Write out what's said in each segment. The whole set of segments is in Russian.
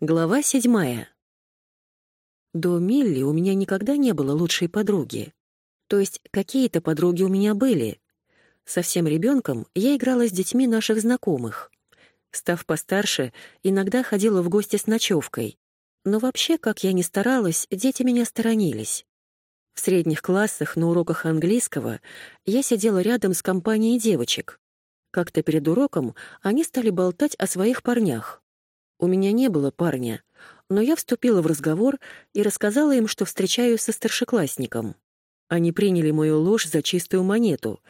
Глава седьмая. До Милли у меня никогда не было лучшей подруги. То есть какие-то подруги у меня были. Совсем ребенком я играла с детьми наших знакомых. Став постарше, иногда ходила в гости с ночевкой. Но вообще, как я ни старалась, дети меня сторонились. В средних классах на уроках английского я сидела рядом с компанией девочек. Как-то перед уроком они стали болтать о своих парнях. У меня не было парня, но я вступила в разговор и рассказала им, что встречаюсь со старшеклассником. Они приняли мою ложь за чистую монету,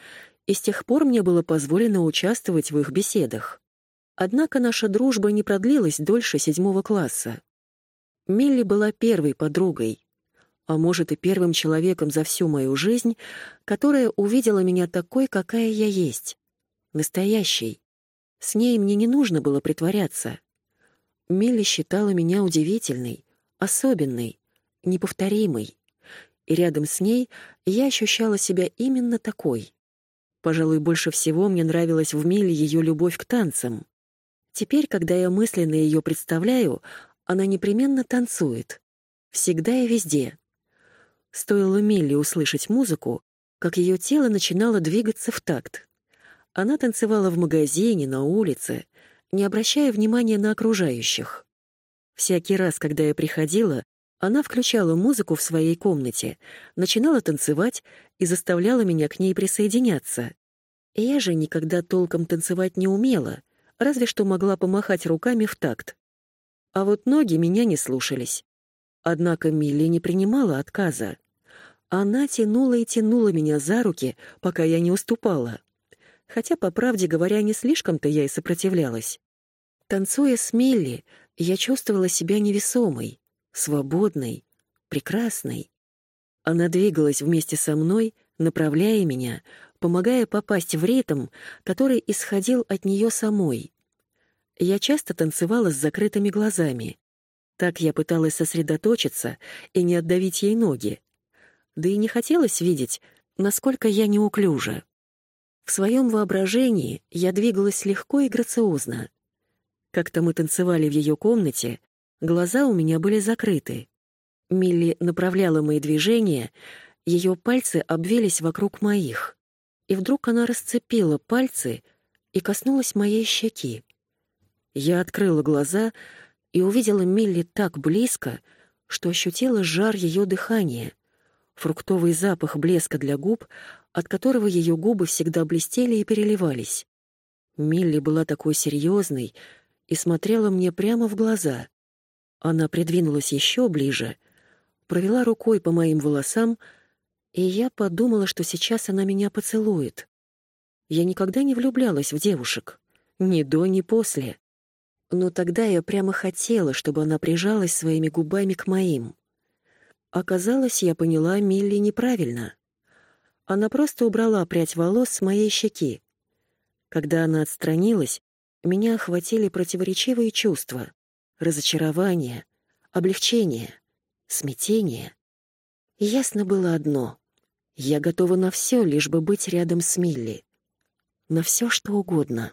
и с тех пор мне было позволено участвовать в их беседах. Однако наша дружба не продлилась дольше седьмого класса. Милли была первой подругой, а может и первым человеком за всю мою жизнь, которая увидела меня такой, какая я есть. Настоящей. С ней мне не нужно было притворяться. Милли считала меня удивительной, особенной, неповторимой. И рядом с ней я ощущала себя именно такой. Пожалуй, больше всего мне нравилась в Милле ее любовь к танцам. Теперь, когда я мысленно ее представляю, она непременно танцует. Всегда и везде. Стоило Милли услышать музыку, как ее тело начинало двигаться в такт. Она танцевала в магазине, на улице, не обращая внимания на окружающих. Всякий раз, когда я приходила, она включала музыку в своей комнате, начинала танцевать и заставляла меня к ней присоединяться. Я же никогда толком танцевать не умела, разве что могла помахать руками в такт. А вот ноги меня не слушались. Однако Милли не принимала отказа. Она тянула и тянула меня за руки, пока я не уступала хотя, по правде говоря, не слишком-то я и сопротивлялась. Танцуя с Милли, я чувствовала себя невесомой, свободной, прекрасной. Она двигалась вместе со мной, направляя меня, помогая попасть в ритм, который исходил от нее самой. Я часто танцевала с закрытыми глазами. Так я пыталась сосредоточиться и не отдавить ей ноги. Да и не хотелось видеть, насколько я неуклюжа. В своем воображении я двигалась легко и грациозно. Как-то мы танцевали в ее комнате, глаза у меня были закрыты. Милли направляла мои движения, ее пальцы обвелись вокруг моих. И вдруг она расцепила пальцы и коснулась моей щеки. Я открыла глаза и увидела Милли так близко, что ощутила жар ее дыхания, фруктовый запах блеска для губ, от которого ее губы всегда блестели и переливались. Милли была такой серьезной и смотрела мне прямо в глаза. Она придвинулась еще ближе, провела рукой по моим волосам, и я подумала, что сейчас она меня поцелует. Я никогда не влюблялась в девушек, ни до, ни после. Но тогда я прямо хотела, чтобы она прижалась своими губами к моим. Оказалось, я поняла Милли неправильно. Она просто убрала прядь волос с моей щеки. Когда она отстранилась, меня охватили противоречивые чувства: разочарование, облегчение, смятение. ясно было одно: я готова на все, лишь бы быть рядом с Милли. На все, что угодно.